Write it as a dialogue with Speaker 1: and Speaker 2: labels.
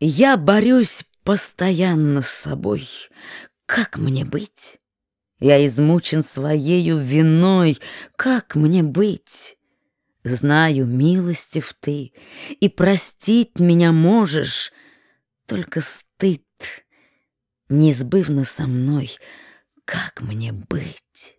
Speaker 1: Я борюсь постоянно с собой. Как мне быть? Я измучен своею виной. Как мне быть? Знаю, милостив ты, и простить меня можешь, Только стыд неизбывно со мной. Как мне быть?